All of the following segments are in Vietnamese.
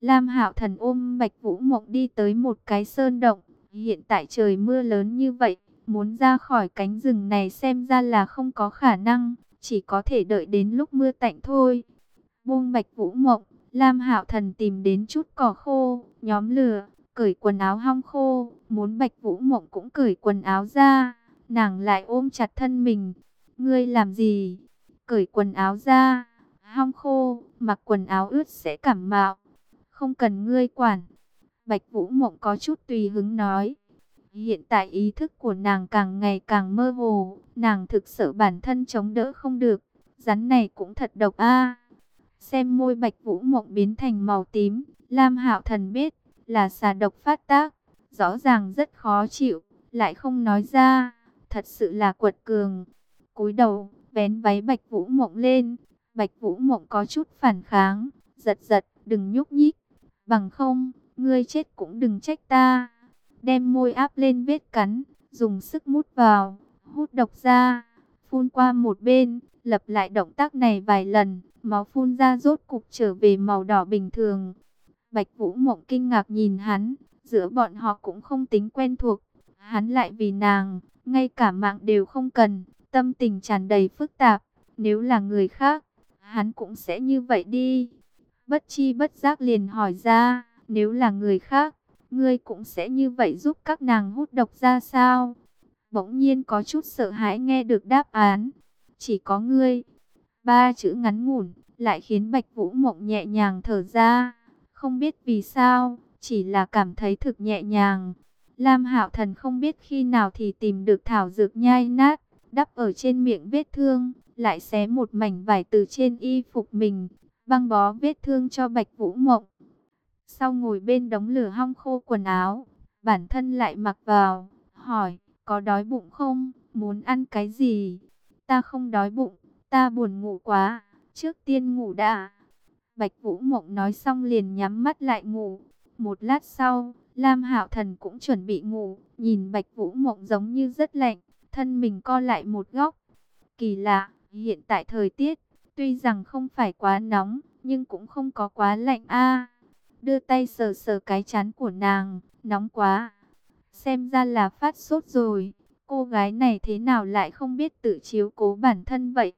Lam Hạo Thần ôm Bạch Vũ Mộng đi tới một cái sơn động. Hiện tại trời mưa lớn như vậy, muốn ra khỏi cánh rừng này xem ra là không có khả năng, chỉ có thể đợi đến lúc mưa tạnh thôi. Buông Bạch Vũ Mộng, Lam Hạo Thần tìm đến chút cỏ khô, nhóm lửa, cởi quần áo hong khô, muốn Bạch Vũ Mộng cũng cởi quần áo ra, nàng lại ôm chặt thân mình. Ngươi làm gì? Cởi quần áo ra, hong khô, mặc quần áo ướt sẽ cảm mạo. Không cần ngươi quản. Bạch Vũ Mộng có chút tùy hứng nói. Hiện tại ý thức của nàng càng ngày càng mơ hồ, nàng thực sự bản thân chống đỡ không được. Rắn này cũng thật độc a. Xem môi Bạch Vũ Mộng biến thành màu tím, Lam Hạo Thần biết là xà độc phát tác, rõ ràng rất khó chịu, lại không nói ra, thật sự là quật cường. Cúi đầu, vén váy Bạch Vũ Mộng lên, Bạch Vũ Mộng có chút phản kháng, giật giật, đừng nhúc nhích, bằng không, ngươi chết cũng đừng trách ta. Đem môi áp lên vết cắn, dùng sức mút vào, hút độc ra, phun qua một bên, lặp lại động tác này vài lần, máu phun ra rốt cục trở về màu đỏ bình thường. Bạch Vũ Mộng kinh ngạc nhìn hắn, giữa bọn họ cũng không tính quen thuộc. Hắn lại vì nàng, ngay cả mạng đều không cần, tâm tình tràn đầy phức tạp. Nếu là người khác, hắn cũng sẽ như vậy đi. Bất chi bất giác liền hỏi ra, nếu là người khác, ngươi cũng sẽ như vậy giúp các nàng hút độc ra sao? Bỗng nhiên có chút sợ hãi nghe được đáp án. Chỉ có ngươi. Ba chữ ngắn ngủn, lại khiến Bạch Vũ Mộng nhẹ nhàng thở ra. Không biết vì sao, chỉ là cảm thấy thực nhẹ nhàng. Lam Hạo Thần không biết khi nào thì tìm được thảo dược nhai nát, đắp ở trên miệng vết thương, lại xé một mảnh vải từ trên y phục mình, băng bó vết thương cho Bạch Vũ Mộng. Sau ngồi bên đống lửa hong khô quần áo, bản thân lại mặc vào, hỏi, có đói bụng không, muốn ăn cái gì? Ta không đói bụng, ta buồn ngủ quá, trước tiên ngủ đã. Bạch Vũ Mộng nói xong liền nhắm mắt lại ngủ. Một lát sau, Lam Hạo Thần cũng chuẩn bị ngủ, nhìn Bạch Vũ Mộng giống như rất lạnh, thân mình co lại một góc. Kỳ lạ, hiện tại thời tiết, tuy rằng không phải quá nóng, nhưng cũng không có quá lạnh a. đưa tay sờ sờ cái chán của nàng, nóng quá. Xem ra là phát sốt rồi, cô gái này thế nào lại không biết tự chiếu cố bản thân vậy.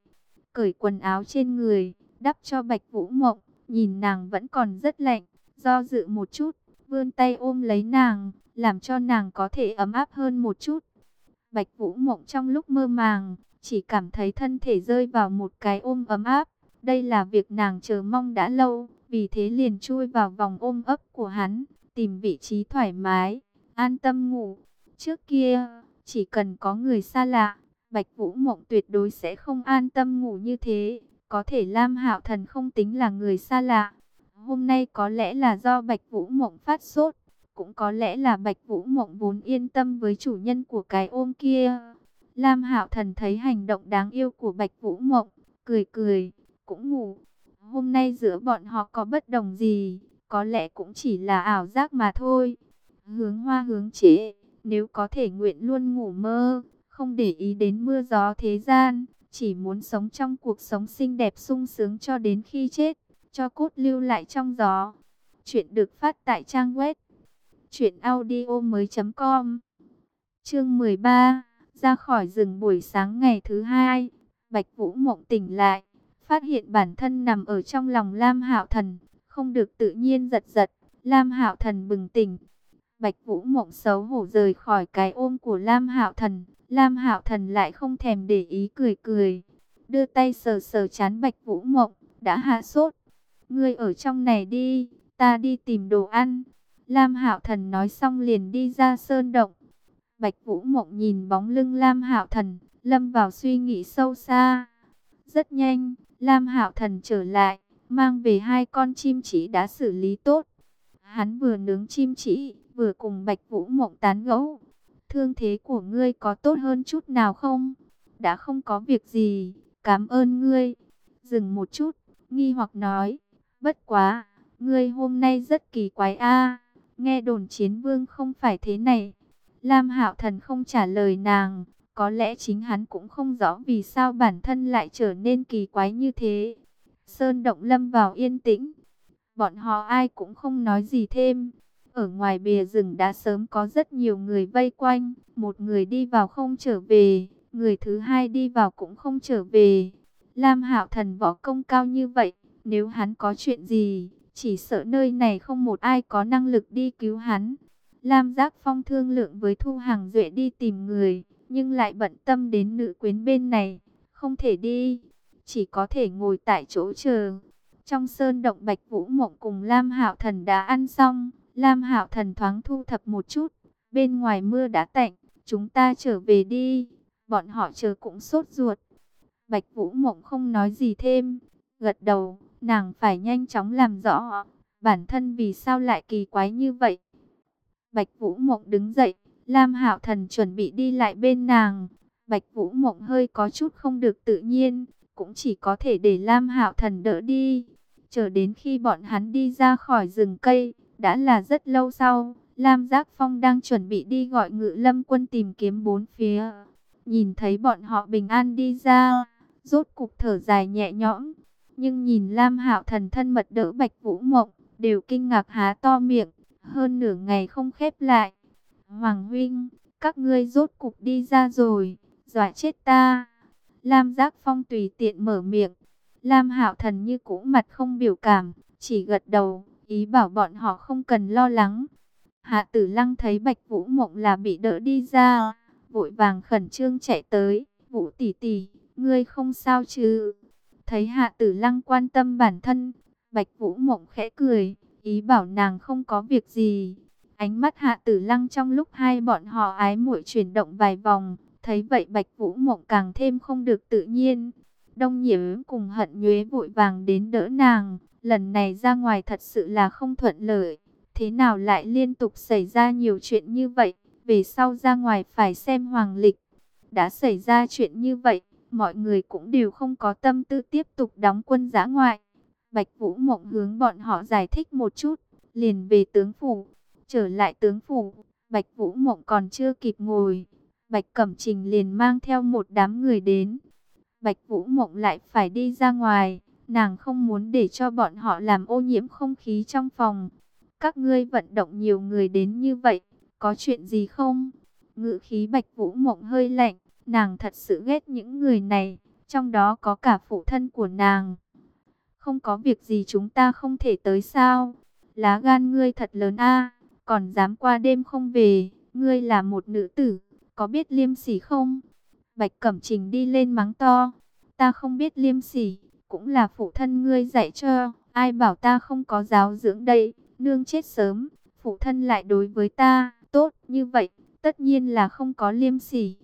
Cởi quần áo trên người, đắp cho Bạch Vũ Mộng, nhìn nàng vẫn còn rất lạnh, do dự một chút, vươn tay ôm lấy nàng, làm cho nàng có thể ấm áp hơn một chút. Bạch Vũ Mộng trong lúc mơ màng, chỉ cảm thấy thân thể rơi vào một cái ôm ấm áp. Đây là việc nàng chờ mong đã lâu, vì thế liền chui vào vòng ôm ấp của hắn, tìm vị trí thoải mái, an tâm ngủ. Trước kia, chỉ cần có người xa lạ, Bạch Vũ Mộng tuyệt đối sẽ không an tâm ngủ như thế. Có thể Lam Hạo Thần không tính là người xa lạ. Hôm nay có lẽ là do Bạch Vũ Mộng phát sốt, cũng có lẽ là Bạch Vũ Mộng vốn yên tâm với chủ nhân của cái ôm kia. Lam Hạo Thần thấy hành động đáng yêu của Bạch Vũ Mộng, cười cười, cũng ngủ. Hôm nay giữa bọn họ có bất đồng gì, có lẽ cũng chỉ là ảo giác mà thôi. Hướng hoa hướng chế, nếu có thể nguyện luôn ngủ mơ, không để ý đến mưa gió thế gian, chỉ muốn sống trong cuộc sống xinh đẹp sung sướng cho đến khi chết, cho cốt lưu lại trong gió. Chuyện được phát tại trang web truyệnaudiomoi.com. Chương 13, ra khỏi rừng buổi sáng ngày thứ hai, Bạch Vũ Mộng tỉnh lại, phát hiện bản thân nằm ở trong lòng Lam Hạo Thần, không được tự nhiên giật giật, Lam Hạo Thần bừng tỉnh. Bạch Vũ Mộng xấu hổ rời khỏi cái ôm của Lam Hạo Thần, Lam Hạo Thần lại không thèm để ý cười cười, đưa tay sờ sờ chán Bạch Vũ Mộng, đã hạ sốt. Ngươi ở trong này đi, ta đi tìm đồ ăn. Lam Hạo Thần nói xong liền đi ra sơn động. Bạch Vũ Mộng nhìn bóng lưng Lam Hạo Thần, lâm vào suy nghĩ sâu xa. Rất nhanh, Lam Hạo Thần trở lại, mang về hai con chim chỉ đã xử lý tốt. Hắn vừa nướng chim chỉ, vừa cùng Bạch Vũ Mộng tán gẫu. Thương thế của ngươi có tốt hơn chút nào không? Đã không có việc gì, cảm ơn ngươi. Dừng một chút, nghi hoặc nói, bất quá, ngươi hôm nay rất kỳ quái a. nghe đồn chiến vương không phải thế này. Lam Hạo Thần không trả lời nàng, có lẽ chính hắn cũng không rõ vì sao bản thân lại trở nên kỳ quái như thế. Sơn động lâm vào yên tĩnh. Bọn họ ai cũng không nói gì thêm. Ở ngoài bìa rừng đã sớm có rất nhiều người vây quanh. Một người đi vào không trở về. Người thứ hai đi vào cũng không trở về. Lam Hạo Thần võ công cao như vậy. Nếu hắn có chuyện gì, chỉ sợ nơi này không một ai có năng lực đi cứu hắn. Lam Giác Phong thương lượng với Thu Hàng Duệ đi tìm người, nhưng lại bận tâm đến nữ quyến bên này, không thể đi, chỉ có thể ngồi tại chỗ chờ. Trong sơn động Bạch Vũ Mộng cùng Lam Hạo Thần đã ăn xong, Lam Hạo Thần thoáng thu thập một chút, bên ngoài mưa đã tạnh, chúng ta trở về đi. Bọn họ chờ cũng sốt ruột. Bạch Vũ Mộng không nói gì thêm, gật đầu, nàng phải nhanh chóng làm rõ bản thân vì sao lại kỳ quái như vậy. Bạch Vũ Mộng đứng dậy, Lam Hạo Thần chuẩn bị đi lại bên nàng. Bạch Vũ Mộng hơi có chút không được tự nhiên, cũng chỉ có thể để Lam Hạo Thần đỡ đi. Chờ đến khi bọn hắn đi ra khỏi rừng cây, đã là rất lâu sau, Lam Giác Phong đang chuẩn bị đi gọi ngự lâm quân tìm kiếm bốn phía. Nhìn thấy bọn họ bình an đi ra, rốt cục thở dài nhẹ nhõm. Nhưng nhìn Lam Hạo Thần thân mật đỡ Bạch Vũ Mộng, đều kinh ngạc há to miệng, hơn nửa ngày không khép lại. Hoàng huynh, các ngươi rốt cục đi ra rồi, dọa chết ta. Lam Giác Phong tùy tiện mở miệng. Lam Hạo Thần như cũ mặt không biểu cảm, chỉ gật đầu, ý bảo bọn họ không cần lo lắng. Hạ Tử Lăng thấy Bạch Vũ Mộng là bị đỡ đi ra, vội vàng khẩn trương chạy tới, "Vũ tỷ tỷ, ngươi không sao chứ?" Thấy Hạ Tử Lăng quan tâm bản thân, Bạch Vũ Mộng khẽ cười, ý bảo nàng không có việc gì. Ánh mắt Hạ Tử Lăng trong lúc hai bọn họ ái muội chuyển động vài vòng, thấy vậy Bạch Vũ Mộng càng thêm không được tự nhiên. Đông Nhiễm cùng Hận Nhuế vội vàng đến đỡ nàng, lần này ra ngoài thật sự là không thuận lợi, thế nào lại liên tục xảy ra nhiều chuyện như vậy, về sau ra ngoài phải xem hoàng lịch. Đã xảy ra chuyện như vậy, mọi người cũng đều không có tâm tư tiếp tục đóng quân giã ngoại. Bạch Vũ Mộng hướng bọn họ giải thích một chút, liền về tướng phủ. Trở lại tướng phủ, Bạch Vũ Mộng còn chưa kịp ngồi. Bạch Cẩm Trình liền mang theo một đám người đến. Bạch Vũ Mộng lại phải đi ra ngoài, nàng không muốn để cho bọn họ làm ô nhiễm không khí trong phòng. Các ngươi vận động nhiều người đến như vậy, có chuyện gì không? Ngự khí Bạch Vũ Mộng hơi lạnh, nàng thật sự ghét những người này, trong đó có cả phụ thân của nàng. Không có việc gì chúng ta không thể tới sao? Lá gan ngươi thật lớn a, còn dám qua đêm không về, ngươi là một nữ tử, có biết liêm sỉ không? Bạch Cẩm Trình đi lên mắng to, ta không biết liêm sỉ, cũng là phụ thân ngươi dạy cho, ai bảo ta không có giáo dưỡng đây, nương chết sớm, phụ thân lại đối với ta, tốt như vậy, tất nhiên là không có liêm sỉ.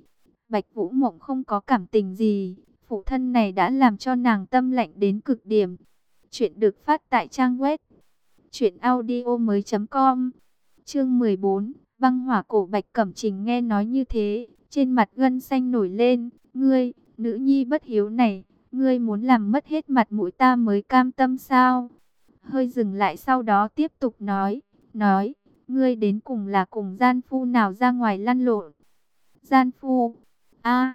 Bạch Vũ Mộng không có cảm tình gì, phụ thân này đã làm cho nàng tâm lạnh đến cực điểm. Chuyện được phát tại trang web truyệnaudiomoi.com. Chương 14, băng hỏa cổ Bạch Cẩm Trình nghe nói như thế, trên mặt gân xanh nổi lên, "Ngươi, nữ nhi bất hiếu này, ngươi muốn làm mất hết mặt mũi ta mới cam tâm sao?" Hơi dừng lại sau đó tiếp tục nói, "Nói, ngươi đến cùng là cùng gian phu nào ra ngoài lăn lộn?" Gian phu? A.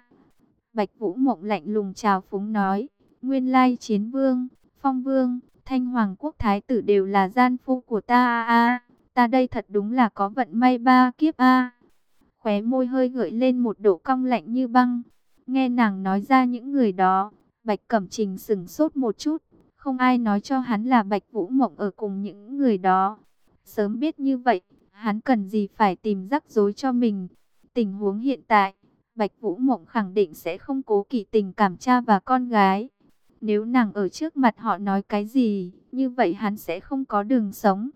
Bạch Vũ Mộng lạnh lùng chào phúng nói, "Nguyên lai chiến vương, Phong Vương, Thanh Hoàng Quốc Thái tử đều là gian phu của ta a ta đây thật đúng là có vận may ba kiếp a Khóe môi hơi gợi lên một độ cong lạnh như băng. Nghe nàng nói ra những người đó, Bạch Cẩm Trình sừng sốt một chút. Không ai nói cho hắn là Bạch Vũ Mộng ở cùng những người đó. Sớm biết như vậy, hắn cần gì phải tìm rắc rối cho mình. Tình huống hiện tại, Bạch Vũ Mộng khẳng định sẽ không cố kỵ tình cảm cha và con gái. Nếu nàng ở trước mặt họ nói cái gì, như vậy hắn sẽ không có đường sống.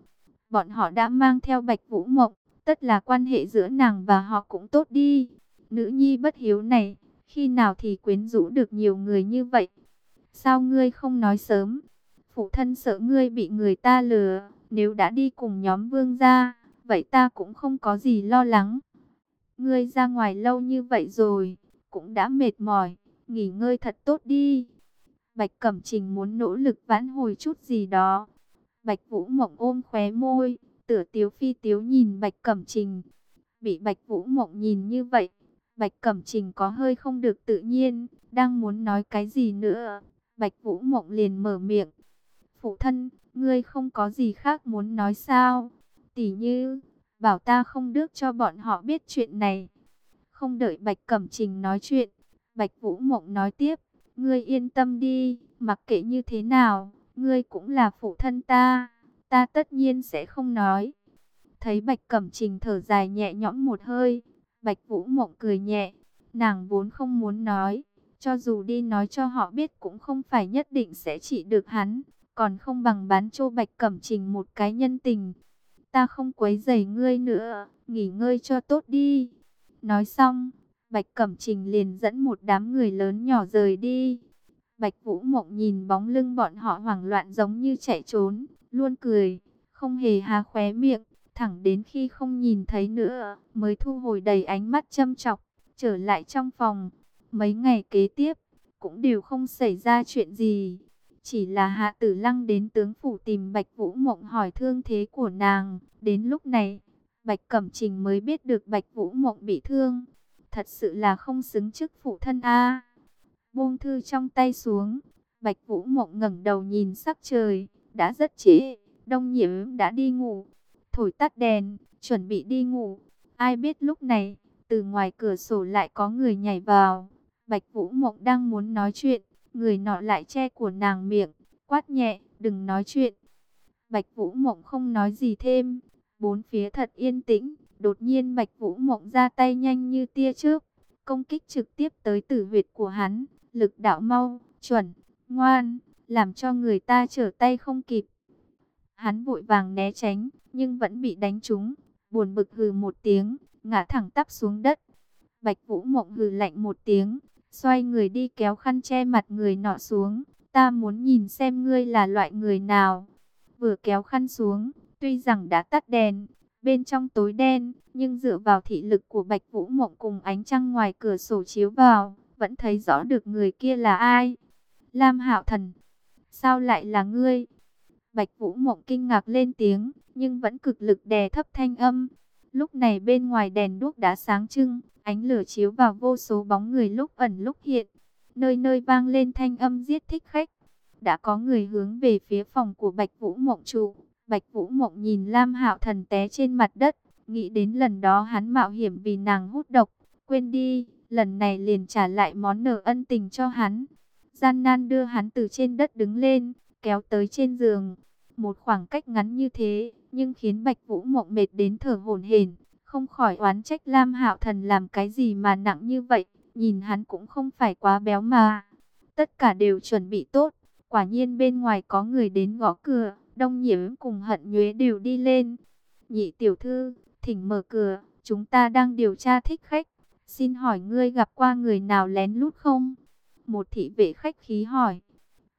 Bọn họ đã mang theo Bạch Vũ Mộng, tất là quan hệ giữa nàng và họ cũng tốt đi. Nữ nhi bất hiếu này, khi nào thì quyến rũ được nhiều người như vậy? Sao ngươi không nói sớm? Phụ thân sợ ngươi bị người ta lừa, nếu đã đi cùng nhóm vương gia, vậy ta cũng không có gì lo lắng. Ngươi ra ngoài lâu như vậy rồi, cũng đã mệt mỏi, nghỉ ngơi thật tốt đi. Bạch Cẩm Trình muốn nỗ lực vãn hồi chút gì đó. Bạch Vũ Mộng ôm khóe môi, tựa tiếu phi tiếu nhìn Bạch Cẩm Trình. Bị Bạch Vũ Mộng nhìn như vậy, Bạch Cẩm Trình có hơi không được tự nhiên, đang muốn nói cái gì nữa. Bạch Vũ Mộng liền mở miệng. Phụ thân, ngươi không có gì khác muốn nói sao? Tỷ như, bảo ta không được cho bọn họ biết chuyện này. Không đợi Bạch Cẩm Trình nói chuyện, Bạch Vũ Mộng nói tiếp, ngươi yên tâm đi, mặc kệ như thế nào, ngươi cũng là phụ thân ta, ta tất nhiên sẽ không nói. Thấy Bạch Cẩm Trình thở dài nhẹ nhõm một hơi, Bạch Vũ Mộng cười nhẹ, nàng vốn không muốn nói, cho dù đi nói cho họ biết cũng không phải nhất định sẽ trị được hắn, còn không bằng bán cho Bạch Cẩm Trình một cái nhân tình. Ta không quấy rầy ngươi nữa, nghỉ ngơi cho tốt đi. Nói xong, Bạch Cẩm Trình liền dẫn một đám người lớn nhỏ rời đi. Bạch Vũ Mộng nhìn bóng lưng bọn họ hoảng loạn giống như chạy trốn, luôn cười, không hề há khóe miệng, thẳng đến khi không nhìn thấy nữa, mới thu hồi đầy ánh mắt châm chọc, trở lại trong phòng. Mấy ngày kế tiếp, cũng đều không xảy ra chuyện gì. Chỉ là Hạ Tử Lăng đến tướng phủ tìm Bạch Vũ Mộng hỏi thương thế của nàng. Đến lúc này, Bạch Cẩm Trình mới biết được Bạch Vũ Mộng bị thương. Thật sự là không xứng chức phụ thân a. Buông thư trong tay xuống, Bạch Vũ Mộng ngẩng đầu nhìn sắc trời, đã rất trễ, Đông Nhiễm đã đi ngủ, thổi tắt đèn, chuẩn bị đi ngủ. Ai biết lúc này, từ ngoài cửa sổ lại có người nhảy vào. Bạch Vũ Mộng đang muốn nói chuyện, người nọ lại che của nàng miệng, quát nhẹ, đừng nói chuyện. Bạch Vũ Mộng không nói gì thêm, bốn phía thật yên tĩnh, đột nhiên Bạch Vũ Mộng ra tay nhanh như tia chớp, công kích trực tiếp tới tử huyệt của hắn, lực đạo mau, chuẩn, ngoan, làm cho người ta trở tay không kịp. Hắn vội vàng né tránh, nhưng vẫn bị đánh trúng, buồn bực hừ một tiếng, ngã thẳng tắp xuống đất. Bạch Vũ Mộng hừ lạnh một tiếng, xoay người đi kéo khăn che mặt người nọ xuống. Ta muốn nhìn xem ngươi là loại người nào. Vừa kéo khăn xuống, tuy rằng đã tắt đèn, bên trong tối đen, nhưng dựa vào thị lực của Bạch Vũ Mộng cùng ánh trăng ngoài cửa sổ chiếu vào, vẫn thấy rõ được người kia là ai. Lam Hạo Thần, sao lại là ngươi? Bạch Vũ Mộng kinh ngạc lên tiếng, nhưng vẫn cực lực đè thấp thanh âm. Lúc này bên ngoài đèn đuốc đã sáng trưng, ánh lửa chiếu vào vô số bóng người lúc ẩn lúc hiện. Nơi nơi vang lên thanh âm giết thích khách. Đã có người hướng về phía phòng của Bạch Vũ Mộng trụ. Bạch Vũ Mộng nhìn Lam Hạo Thần té trên mặt đất, nghĩ đến lần đó hắn mạo hiểm vì nàng hút độc, quên đi, lần này liền trả lại món nợ ân tình cho hắn. Gian nan đưa hắn từ trên đất đứng lên, kéo tới trên giường. Một khoảng cách ngắn như thế, nhưng khiến Bạch Vũ Mộng mệt đến thở hổn hển, không khỏi oán trách Lam Hạo Thần làm cái gì mà nặng như vậy, nhìn hắn cũng không phải quá béo mà. Tất cả đều chuẩn bị tốt, quả nhiên bên ngoài có người đến gõ cửa, Đông Nhiễm cùng Hận Nhuế đều đi lên. Nhị tiểu thư, thỉnh mở cửa, chúng ta đang điều tra thích khách, xin hỏi ngươi gặp qua người nào lén lút không? Một thị vệ khách khí hỏi.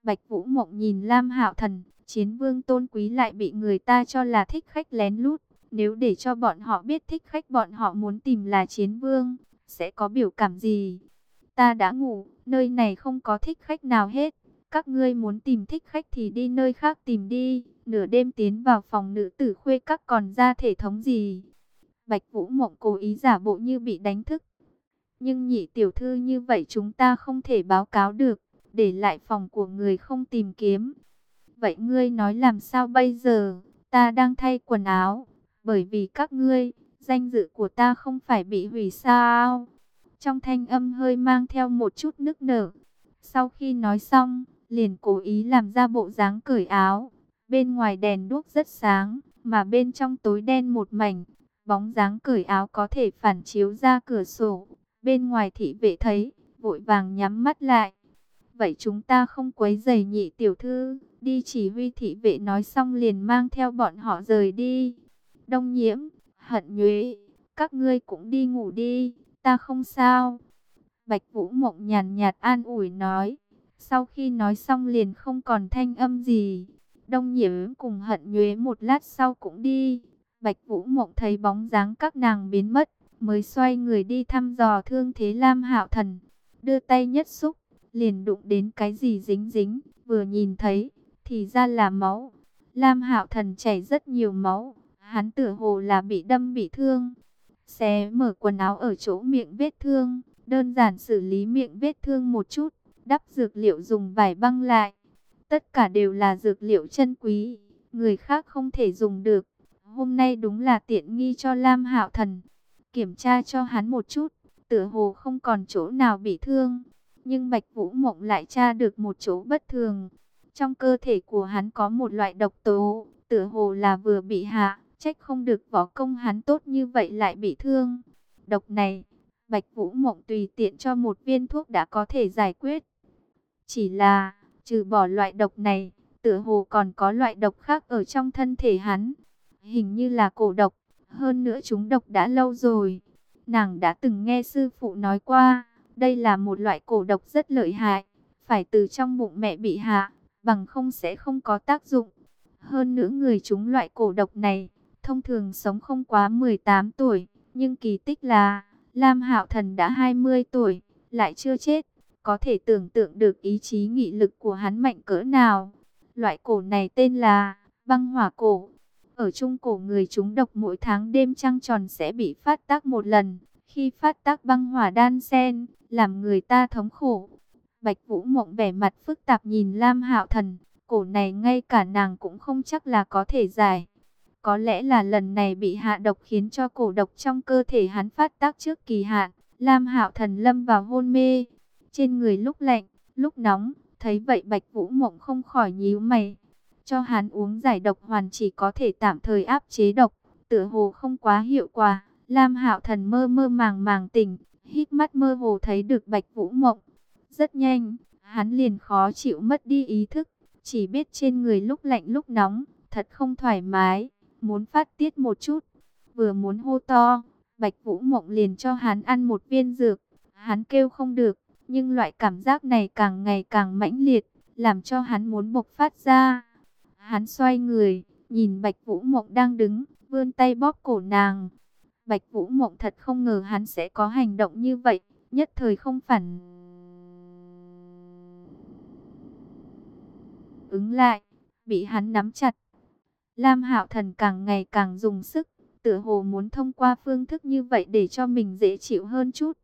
Bạch Vũ Mộng nhìn Lam Hạo Thần, chiến vương tôn quý lại bị người ta cho là thích khách lén lút. Nếu để cho bọn họ biết thích khách bọn họ muốn tìm là chiến vương, sẽ có biểu cảm gì? Ta đã ngủ, nơi này không có thích khách nào hết. Các ngươi muốn tìm thích khách thì đi nơi khác tìm đi. Nửa đêm tiến vào phòng nữ tử khuê các còn ra thể thống gì? Bạch Vũ Mộng cố ý giả bộ như bị đánh thức. Nhưng nhị tiểu thư như vậy chúng ta không thể báo cáo được. Để lại phòng của người không tìm kiếm. Vậy ngươi nói làm sao bây giờ? Ta đang thay quần áo. Bởi vì các ngươi, danh dự của ta không phải bị hủy sao? Trong thanh âm hơi mang theo một chút nức nở. Sau khi nói xong, liền cố ý làm ra bộ dáng cởi áo. Bên ngoài đèn đuốc rất sáng, mà bên trong tối đen một mảnh. Bóng dáng cởi áo có thể phản chiếu ra cửa sổ. Bên ngoài thị vệ thấy, vội vàng nhắm mắt lại. Vậy chúng ta không quấy giày nhị tiểu thư, đi chỉ huy thị vệ nói xong liền mang theo bọn họ rời đi. Đông nhiễm, hận nhuế, các ngươi cũng đi ngủ đi, ta không sao. Bạch Vũ Mộng nhàn nhạt an ủi nói. Sau khi nói xong liền không còn thanh âm gì. Đông nhiễm cùng hận nhuế một lát sau cũng đi. Bạch Vũ Mộng thấy bóng dáng các nàng biến mất, mới xoay người đi thăm dò thương thế Lam Hạo Thần. Đưa tay nhất xúc, liền đụng đến cái gì dính dính, vừa nhìn thấy, thì ra là máu. Lam Hạo Thần chảy rất nhiều máu, hắn tựa hồ là bị đâm bị thương. Xé mở quần áo ở chỗ miệng vết thương, đơn giản xử lý miệng vết thương một chút, đắp dược liệu dùng vải băng lại. tất cả đều là dược liệu chân quý, người khác không thể dùng được. Hôm nay đúng là tiện nghi cho Lam Hạo Thần. Kiểm tra cho hắn một chút, tựa hồ không còn chỗ nào bị thương. Nhưng Bạch Vũ Mộng lại tra được một chỗ bất thường. Trong cơ thể của hắn có một loại độc tố, tựa hồ là vừa bị hạ, trách không được võ công hắn tốt như vậy lại bị thương. Độc này, Bạch Vũ Mộng tùy tiện cho một viên thuốc đã có thể giải quyết. Chỉ là, trừ bỏ loại độc này, tựa hồ còn có loại độc khác ở trong thân thể hắn. Hình như là cổ độc, hơn nữa chúng độc đã lâu rồi. Nàng đã từng nghe sư phụ nói qua, đây là một loại cổ độc rất lợi hại, phải từ trong bụng mẹ bị hạ, bằng không sẽ không có tác dụng. Hơn nữa người chúng loại cổ độc này, thông thường sống không quá 18 tuổi, nhưng kỳ tích là Lam Hạo Thần đã 20 tuổi, lại chưa chết, có thể tưởng tượng được ý chí nghị lực của hắn mạnh cỡ nào. Loại cổ này tên là băng hỏa cổ. Ở trung cổ người chúng độc mỗi tháng đêm trăng tròn sẽ bị phát tác một lần. Khi phát tác băng hỏa đan sen, làm người ta thống khổ. Bạch Vũ Mộng vẻ mặt phức tạp nhìn Lam Hạo Thần, cổ này ngay cả nàng cũng không chắc là có thể giải. Có lẽ là lần này bị hạ độc khiến cho cổ độc trong cơ thể hắn phát tác trước kỳ hạn. Lam Hạo Thần lâm vào hôn mê, trên người lúc lạnh, lúc nóng, thấy vậy Bạch Vũ Mộng không khỏi nhíu mày. Cho hắn uống giải độc hoàn chỉ có thể tạm thời áp chế độc, tựa hồ không quá hiệu quả. Lam Hạo Thần mơ mơ màng màng tỉnh, hít mắt mơ hồ thấy được Bạch Vũ Mộng. Rất nhanh, hắn liền khó chịu mất đi ý thức, chỉ biết trên người lúc lạnh lúc nóng, thật không thoải mái, muốn phát tiết một chút. Vừa muốn hô to, Bạch Vũ Mộng liền cho hắn ăn một viên dược, hắn kêu không được, nhưng loại cảm giác này càng ngày càng mãnh liệt, làm cho hắn muốn bộc phát ra. Hắn xoay người, nhìn Bạch Vũ Mộng đang đứng, vươn tay bóp cổ nàng. Bạch Vũ Mộng thật không ngờ hắn sẽ có hành động như vậy, nhất thời không phản. Ứng lại, bị hắn nắm chặt. Lam Hạo Thần càng ngày càng dùng sức, tựa hồ muốn thông qua phương thức như vậy để cho mình dễ chịu hơn chút.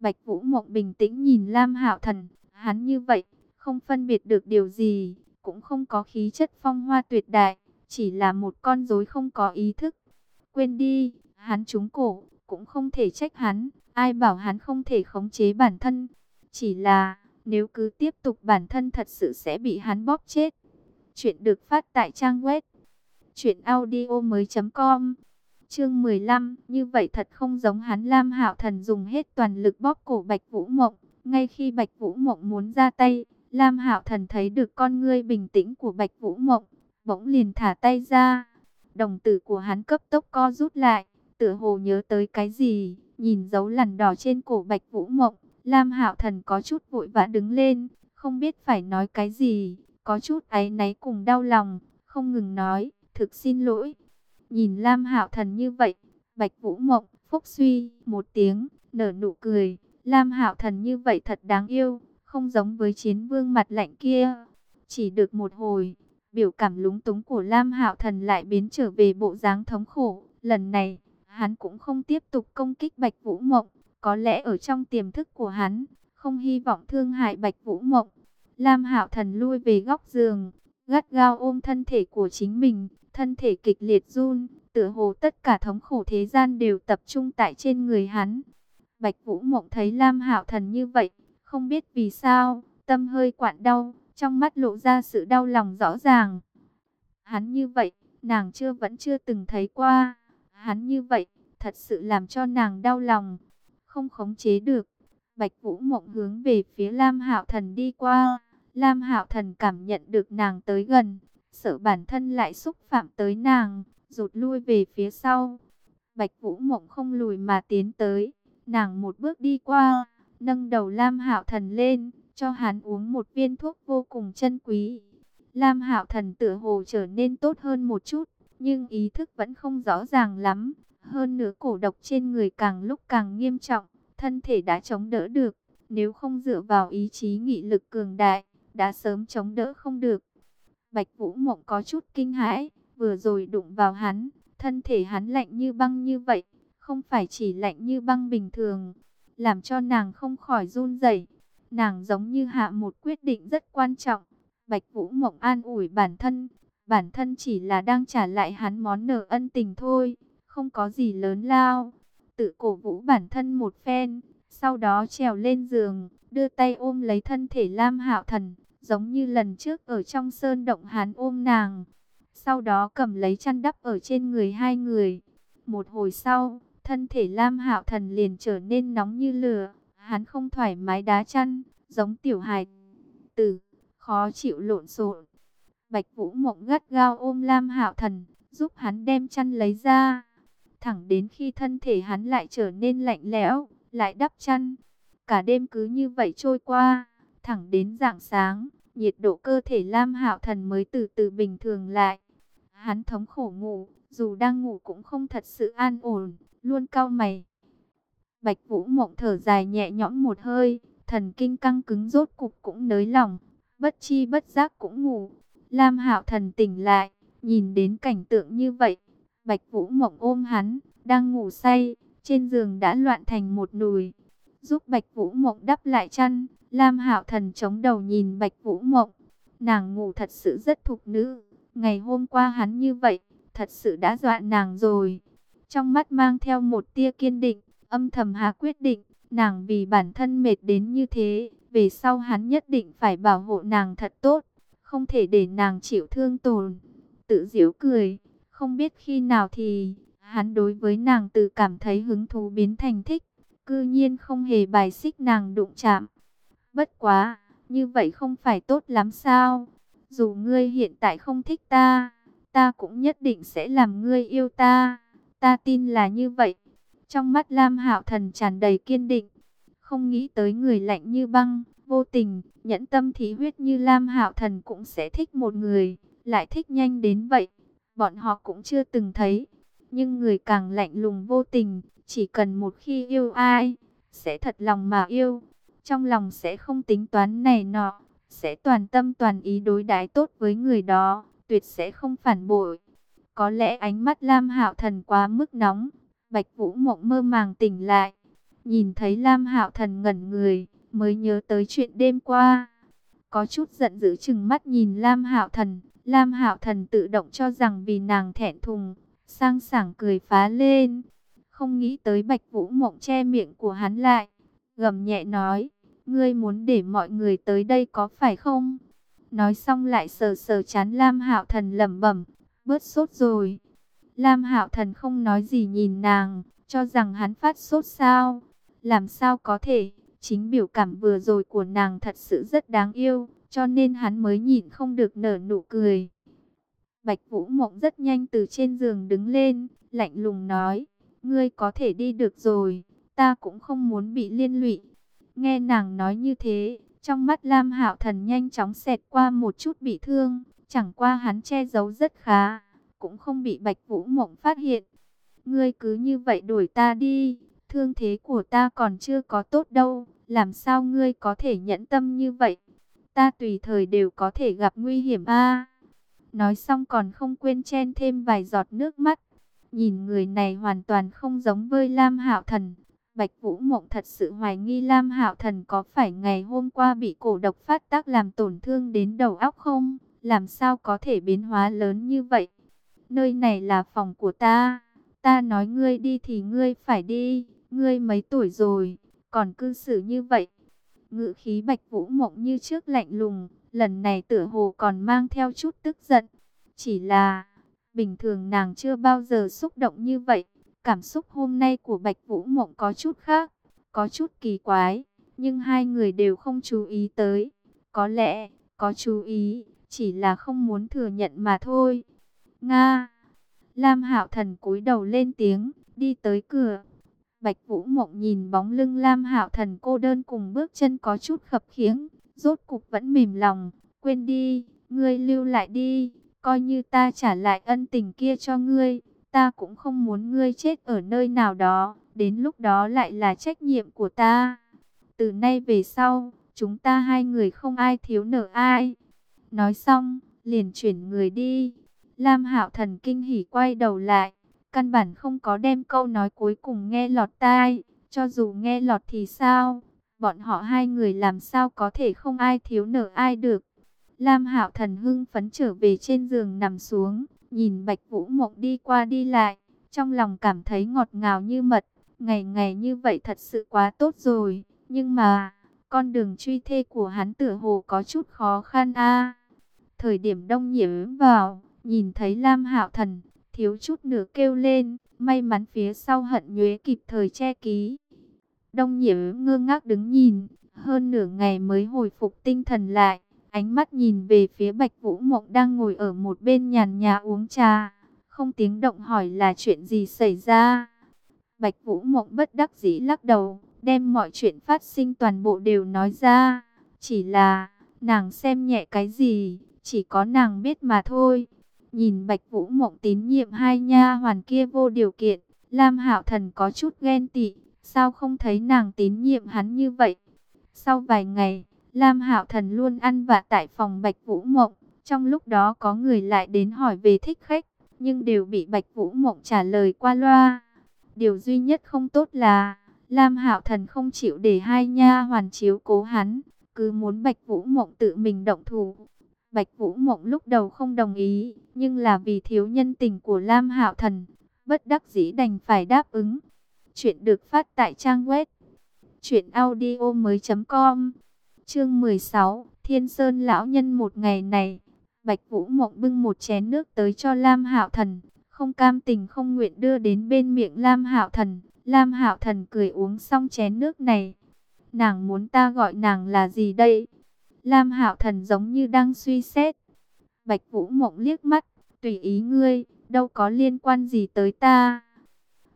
Bạch Vũ Mộng bình tĩnh nhìn Lam Hạo Thần, hắn như vậy, không phân biệt được điều gì, cũng không có khí chất phong hoa tuyệt đại, chỉ là một con rối không có ý thức. Quên đi, hắn trúng cổ, cũng không thể trách hắn, ai bảo hắn không thể khống chế bản thân. Chỉ là, nếu cứ tiếp tục bản thân thật sự sẽ bị hắn bóp chết. Chuyện được phát tại trang web truyệnaudiomoi.com Chương 15, như vậy thật không giống hắn Lam Hạo Thần dùng hết toàn lực bóp cổ Bạch Vũ Mộng, ngay khi Bạch Vũ Mộng muốn ra tay, Lam Hạo Thần thấy được con ngươi bình tĩnh của Bạch Vũ Mộng, bỗng liền thả tay ra. Đồng tử của hắn cấp tốc co rút lại, tựa hồ nhớ tới cái gì, nhìn dấu lằn đỏ trên cổ Bạch Vũ Mộng, Lam Hạo Thần có chút vội vã đứng lên, không biết phải nói cái gì, có chút áy náy cùng đau lòng, không ngừng nói, thực xin lỗi. Nhìn Lam Hạo Thần như vậy, Bạch Vũ Mộng, phúc suy, một tiếng, nở nụ cười, Lam Hạo Thần như vậy thật đáng yêu, không giống với chiến vương mặt lạnh kia. Chỉ được một hồi, biểu cảm lúng túng của Lam Hạo Thần lại biến trở về bộ dáng thống khổ, lần này, hắn cũng không tiếp tục công kích Bạch Vũ Mộng, có lẽ ở trong tiềm thức của hắn, không hy vọng thương hại Bạch Vũ Mộng. Lam Hạo Thần lui về góc giường, gắt gao ôm thân thể của chính mình, thân thể kịch liệt run, tựa hồ tất cả thống khổ thế gian đều tập trung tại trên người hắn. Bạch Vũ Mộng thấy Lam Hạo Thần như vậy, không biết vì sao, tâm hơi quặn đau, trong mắt lộ ra sự đau lòng rõ ràng. Hắn như vậy, nàng chưa vẫn chưa từng thấy qua. Hắn như vậy, thật sự làm cho nàng đau lòng, không khống chế được. Bạch Vũ Mộng hướng về phía Lam Hạo Thần đi qua. Lam Hạo Thần cảm nhận được nàng tới gần, sợ bản thân lại xúc phạm tới nàng, rụt lui về phía sau. Bạch Vũ Mộng không lùi mà tiến tới, nàng một bước đi qua, nâng đầu Lam Hạo Thần lên, cho hắn uống một viên thuốc vô cùng chân quý. Lam Hạo Thần tựa hồ trở nên tốt hơn một chút, nhưng ý thức vẫn không rõ ràng lắm. Hơn nữa cổ độc trên người càng lúc càng nghiêm trọng, thân thể đã chống đỡ được. Nếu không dựa vào ý chí nghị lực cường đại, đã sớm chống đỡ không được. Bạch Vũ Mộng có chút kinh hãi, vừa rồi đụng vào hắn, thân thể hắn lạnh như băng như vậy, không phải chỉ lạnh như băng bình thường, làm cho nàng không khỏi run rẩy. Nàng giống như hạ một quyết định rất quan trọng, Bạch Vũ Mộng an ủi bản thân, bản thân chỉ là đang trả lại hắn món nợ ân tình thôi, không có gì lớn lao. Tự cổ vũ bản thân một phen, sau đó trèo lên giường, đưa tay ôm lấy thân thể Lam Hạo Thần, giống như lần trước ở trong sơn động hắn ôm nàng. Sau đó cầm lấy chăn đắp ở trên người hai người. Một hồi sau, thân thể Lam Hạo Thần liền trở nên nóng như lửa, hắn không thoải mái đá chăn, giống tiểu hài tử, khó chịu lộn xộn. Bạch Vũ Mộng gắt gao ôm Lam Hạo Thần, giúp hắn đem chăn lấy ra. Thẳng đến khi thân thể hắn lại trở nên lạnh lẽo, lại đắp chăn. Cả đêm cứ như vậy trôi qua, thẳng đến rạng sáng, nhiệt độ cơ thể Lam Hạo Thần mới từ từ bình thường lại. Hắn thống khổ ngủ, dù đang ngủ cũng không thật sự an ổn, luôn cau mày. Bạch Vũ Mộng thở dài nhẹ nhõm một hơi, thần kinh căng cứng rốt cục cũng nới lỏng, bất chi bất giác cũng ngủ. Lam Hạo Thần tỉnh lại, nhìn đến cảnh tượng như vậy, Bạch Vũ Mộng ôm hắn, đang ngủ say, trên giường đã loạn thành một nùi. Giúp Bạch Vũ Mộng đắp lại chăn, Lam Hạo Thần chống đầu nhìn Bạch Vũ Mộng. Nàng ngủ thật sự rất thục nữ, ngày hôm qua hắn như vậy, thật sự đã dọa nàng rồi. Trong mắt mang theo một tia kiên định, âm thầm hạ quyết định, nàng vì bản thân mệt đến như thế, về sau hắn nhất định phải bảo hộ nàng thật tốt, không thể để nàng chịu thương tổn. Tự giễu cười, không biết khi nào thì hắn đối với nàng tự cảm thấy hứng thú biến thành thích, cư nhiên không hề bài xích nàng đụng chạm. Bất quá, như vậy không phải tốt lắm sao? Dù ngươi hiện tại không thích ta, ta cũng nhất định sẽ làm ngươi yêu ta. Ta tin là như vậy. Trong mắt Lam Hạo Thần tràn đầy kiên định, không nghĩ tới người lạnh như băng, vô tình, nhẫn tâm thí huyết như Lam Hạo Thần cũng sẽ thích một người, lại thích nhanh đến vậy. Bọn họ cũng chưa từng thấy, nhưng người càng lạnh lùng vô tình, chỉ cần một khi yêu ai, sẽ thật lòng mà yêu, trong lòng sẽ không tính toán này nọ, sẽ toàn tâm toàn ý đối đãi tốt với người đó, tuyệt sẽ không phản bội. Có lẽ ánh mắt Lam Hạo Thần quá mức nóng, Bạch Vũ Mộng mơ màng tỉnh lại, nhìn thấy Lam Hạo Thần ngẩn người, mới nhớ tới chuyện đêm qua. Có chút giận dữ chừng mắt nhìn Lam Hạo Thần, Lam Hạo Thần tự động cho rằng vì nàng thẹn thùng, sang sảng cười phá lên. Không nghĩ tới Bạch Vũ Mộng che miệng của hắn lại, gầm nhẹ nói: "Ngươi muốn để mọi người tới đây có phải không?" Nói xong lại sờ sờ chán Lam Hạo Thần lẩm bẩm, "Bớt sốt rồi." Lam Hạo Thần không nói gì nhìn nàng, cho rằng hắn phát sốt sao? Làm sao có thể? Chính biểu cảm vừa rồi của nàng thật sự rất đáng yêu, cho nên hắn mới nhìn không được nở nụ cười. Bạch Vũ Mộng rất nhanh từ trên giường đứng lên, lạnh lùng nói, ngươi có thể đi được rồi, ta cũng không muốn bị liên lụy. Nghe nàng nói như thế, trong mắt Lam Hạo Thần nhanh chóng xẹt qua một chút bị thương, chẳng qua hắn che giấu rất khá, cũng không bị Bạch Vũ Mộng phát hiện. Ngươi cứ như vậy đuổi ta đi, thương thế của ta còn chưa có tốt đâu, làm sao ngươi có thể nhẫn tâm như vậy? Ta tùy thời đều có thể gặp nguy hiểm a. Nói xong còn không quên chen thêm vài giọt nước mắt. Nhìn người này hoàn toàn không giống với Lam Hạo Thần. Bạch Vũ Mộng thật sự hoài nghi Lam Hạo Thần có phải ngày hôm qua bị cổ độc phát tác làm tổn thương đến đầu óc không? Làm sao có thể biến hóa lớn như vậy? Nơi này là phòng của ta. Ta nói ngươi đi thì ngươi phải đi. Ngươi mấy tuổi rồi, còn cư xử như vậy. Ngự khí Bạch Vũ Mộng như trước lạnh lùng, lần này tựa hồ còn mang theo chút tức giận. Chỉ là, bình thường nàng chưa bao giờ xúc động như vậy. Cảm xúc hôm nay của Bạch Vũ Mộng có chút khác, có chút kỳ quái, nhưng hai người đều không chú ý tới. Có lẽ, có chú ý, chỉ là không muốn thừa nhận mà thôi. Nga. Lam Hạo Thần cúi đầu lên tiếng, đi tới cửa. Bạch Vũ Mộng nhìn bóng lưng Lam Hạo Thần cô đơn cùng bước chân có chút khập khiễng, rốt cục vẫn mềm lòng, quên đi, ngươi lưu lại đi, coi như ta trả lại ân tình kia cho ngươi, ta cũng không muốn ngươi chết ở nơi nào đó, đến lúc đó lại là trách nhiệm của ta. Từ nay về sau, chúng ta hai người không ai thiếu nợ ai. Nói xong, liền chuyển người đi. Lam Hạo Thần kinh hỉ quay đầu lại, căn bản không có đem câu nói cuối cùng nghe lọt tai, cho dù nghe lọt thì sao? Bọn họ hai người làm sao có thể không ai thiếu nợ ai được? Lam Hạo Thần hưng phấn trở về trên giường nằm xuống, nhìn Bạch Vũ Mộng đi qua đi lại, trong lòng cảm thấy ngọt ngào như mật, ngày ngày như vậy thật sự quá tốt rồi, nhưng mà, con đường truy thê của hắn tựa hồ có chút khó khăn a. Thời điểm đông nhiễm vào, nhìn thấy Lam Hạo Thần, thiếu chút nữa kêu lên, may mắn phía sau hận nhuế kịp thời che ký. Đông nhiễm ngơ ngác đứng nhìn, hơn nửa ngày mới hồi phục tinh thần lại, ánh mắt nhìn về phía Bạch Vũ Mộng đang ngồi ở một bên nhàn nhà uống trà, không tiếng động hỏi là chuyện gì xảy ra. Bạch Vũ Mộng bất đắc dĩ lắc đầu, đem mọi chuyện phát sinh toàn bộ đều nói ra, chỉ là nàng xem nhẹ cái gì, chỉ có nàng biết mà thôi. Nhìn Bạch Vũ Mộng tín nhiệm hai nha hoàn kia vô điều kiện, Lam Hạo Thần có chút ghen tị, sao không thấy nàng tín nhiệm hắn như vậy? Sau vài ngày, Lam Hạo Thần luôn ăn vạ tại phòng Bạch Vũ Mộng, trong lúc đó có người lại đến hỏi về thích khách, nhưng đều bị Bạch Vũ Mộng trả lời qua loa. Điều duy nhất không tốt là Lam Hạo Thần không chịu để hai nha hoàn chiếu cố hắn, cứ muốn Bạch Vũ Mộng tự mình động thủ. Bạch Vũ Mộng lúc đầu không đồng ý, nhưng là vì thiếu nhân tình của Lam Hạo Thần, bất đắc dĩ đành phải đáp ứng. Chuyện được phát tại trang web truyệnaudiomoi.com. Chương 16, Thiên Sơn lão nhân một ngày này, Bạch Vũ Mộng bưng một chén nước tới cho Lam Hạo Thần, không cam tình không nguyện đưa đến bên miệng Lam Hạo Thần. Lam Hạo Thần cười uống xong chén nước này. Nàng muốn ta gọi nàng là gì đây? Lam Hạo Thần giống như đang suy xét. Bạch Vũ Mộng liếc mắt, tùy ý ngươi, đâu có liên quan gì tới ta.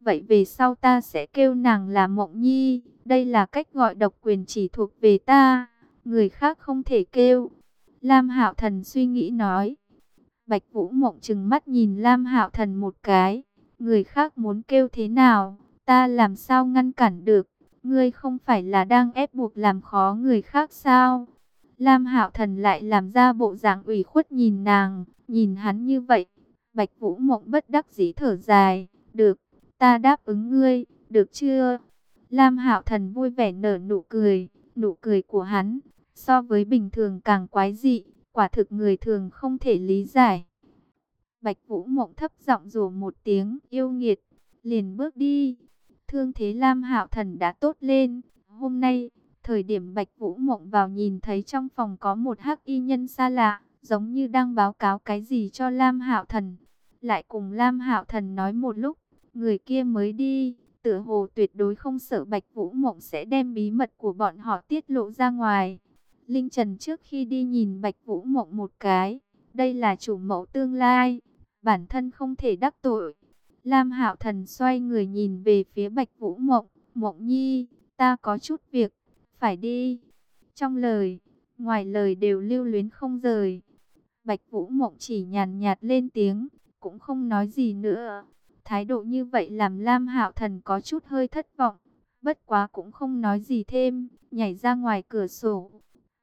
Vậy về sau ta sẽ kêu nàng là Mộng Nhi, đây là cách gọi độc quyền chỉ thuộc về ta, người khác không thể kêu. Lam Hạo Thần suy nghĩ nói. Bạch Vũ Mộng trừng mắt nhìn Lam Hạo Thần một cái, người khác muốn kêu thế nào, ta làm sao ngăn cản được, ngươi không phải là đang ép buộc làm khó người khác sao? Lam Hạo Thần lại làm ra bộ dạng ủy khuất nhìn nàng, nhìn hắn như vậy. Bạch Vũ Mộng bất đắc dĩ thở dài, "Được, ta đáp ứng ngươi, được chưa?" Lam Hạo Thần vui vẻ nở nụ cười, nụ cười của hắn so với bình thường càng quái dị, quả thực người thường không thể lý giải. Bạch Vũ Mộng thấp giọng rủ một tiếng, "Yêu nghiệt." Liền bước đi. Thương thế Lam Hạo Thần đã tốt lên, hôm nay Thời điểm Bạch Vũ Mộng vào nhìn thấy trong phòng có một hắc y nhân xa lạ, giống như đang báo cáo cái gì cho Lam Hạo Thần. Lại cùng Lam Hạo Thần nói một lúc, người kia mới đi, tựa hồ tuyệt đối không sợ Bạch Vũ Mộng sẽ đem bí mật của bọn họ tiết lộ ra ngoài. Linh Trần trước khi đi nhìn Bạch Vũ Mộng một cái, đây là chủ mẫu tương lai, bản thân không thể đắc tội. Lam Hạo Thần xoay người nhìn về phía Bạch Vũ Mộng, "Mộng Nhi, ta có chút việc, phải đi. Trong lời, ngoài lời đều lưu luyến không rời. Bạch Vũ Mộng chỉ nhàn nhạt lên tiếng, cũng không nói gì nữa. Thái độ như vậy làm Lam Hạo Thần có chút hơi thất vọng, bất quá cũng không nói gì thêm, nhảy ra ngoài cửa sổ.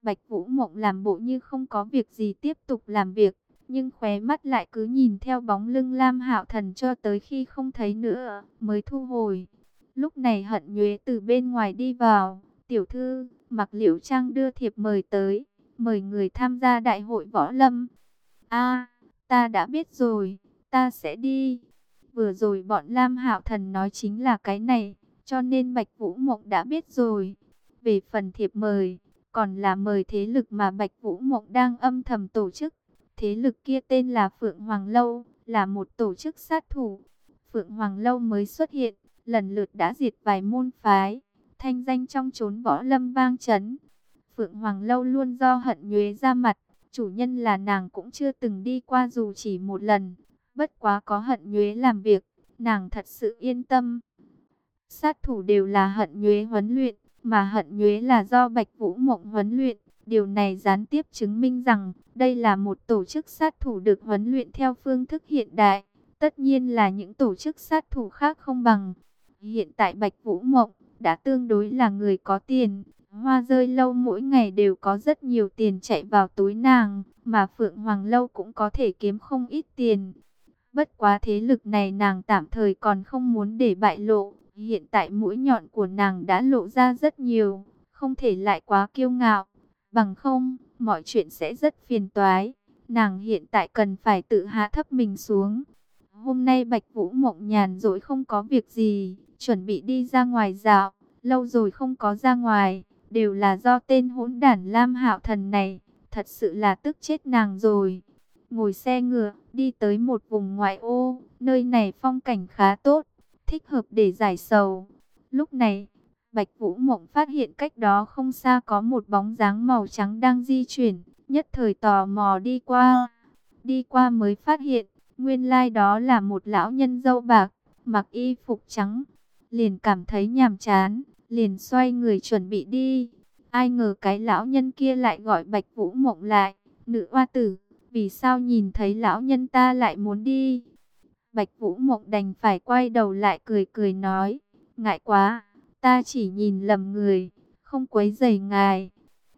Bạch Vũ Mộng làm bộ như không có việc gì tiếp tục làm việc, nhưng khóe mắt lại cứ nhìn theo bóng lưng Lam Hạo Thần cho tới khi không thấy nữa, mới thu hồi. Lúc này Hận Nhuế từ bên ngoài đi vào, Tiểu thư, Mặc Liễu Trang đưa thiệp mời tới, mời người tham gia đại hội võ lâm. A, ta đã biết rồi, ta sẽ đi. Vừa rồi bọn Lam Hạo Thần nói chính là cái này, cho nên Bạch Vũ Mộng đã biết rồi. Về phần thiệp mời, còn là mời thế lực mà Bạch Vũ Mộng đang âm thầm tổ chức. Thế lực kia tên là Phượng Hoàng Lâu, là một tổ chức sát thủ. Phượng Hoàng Lâu mới xuất hiện, lần lượt đã diệt vài môn phái thanh danh trong chốn võ lâm vang chấn. Phượng Hoàng Lâu luôn do hận nhuế ra mặt, chủ nhân là nàng cũng chưa từng đi qua dù chỉ một lần. Bất quá có hận nhuế làm việc, nàng thật sự yên tâm. Sát thủ đều là hận nhuế huấn luyện, mà hận nhuế là do Bạch Vũ Mộng huấn luyện. Điều này gián tiếp chứng minh rằng đây là một tổ chức sát thủ được huấn luyện theo phương thức hiện đại. Tất nhiên là những tổ chức sát thủ khác không bằng. Hiện tại Bạch Vũ Mộng đã tương đối là người có tiền. Hoa rơi lâu mỗi ngày đều có rất nhiều tiền chạy vào túi nàng, mà Phượng Hoàng lâu cũng có thể kiếm không ít tiền. Bất quá thế lực này nàng tạm thời còn không muốn để bại lộ, hiện tại mũi nhọn của nàng đã lộ ra rất nhiều, không thể lại quá kiêu ngạo. Bằng không, mọi chuyện sẽ rất phiền toái. Nàng hiện tại cần phải tự hạ thấp mình xuống. Hôm nay Bạch Vũ Mộng nhàn rỗi không có việc gì, chuẩn bị đi ra ngoài dạo, lâu rồi không có ra ngoài, đều là do tên hỗn đản Lam Hạo Thần này, thật sự là tức chết nàng rồi. Ngồi xe ngựa, đi tới một vùng ngoại ô, nơi này phong cảnh khá tốt, thích hợp để giải sầu. Lúc này, Bạch Vũ Mộng phát hiện cách đó không xa có một bóng dáng màu trắng đang di chuyển, nhất thời tò mò đi qua. Đi qua mới phát hiện, nguyên lai like đó là một lão nhân dâu bạc, mặc y phục trắng. Liền cảm thấy nhàm chán, liền xoay người chuẩn bị đi. Ai ngờ cái lão nhân kia lại gọi Bạch Vũ Mộng lại, nữ oa tử, vì sao nhìn thấy lão nhân ta lại muốn đi? Bạch Vũ Mộng đành phải quay đầu lại cười cười nói, ngại quá, ta chỉ nhìn lầm người, không quấy rầy ngài.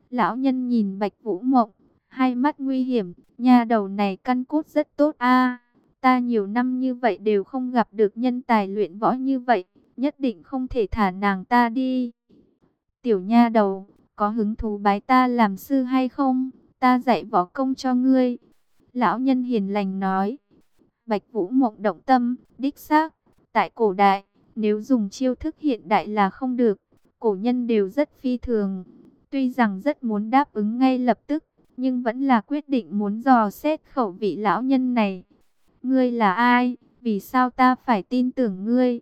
Lão nhân nhìn Bạch Vũ Mộng, hai mắt nguy hiểm, nhà đầu này căn cốt rất tốt a ta nhiều năm như vậy đều không gặp được nhân tài luyện võ như vậy, nhất định không thể thả nàng ta đi. Tiểu nha đầu, có hứng thú bái ta làm sư hay không? Ta dạy võ công cho ngươi. Lão nhân hiền lành nói. Bạch Vũ Mộng động tâm, đích xác, tại cổ đại, nếu dùng chiêu thức hiện đại là không được, cổ nhân đều rất phi thường. Tuy rằng rất muốn đáp ứng ngay lập tức, nhưng vẫn là quyết định muốn dò xét khẩu vị lão nhân này. Ngươi là ai? Vì sao ta phải tin tưởng ngươi?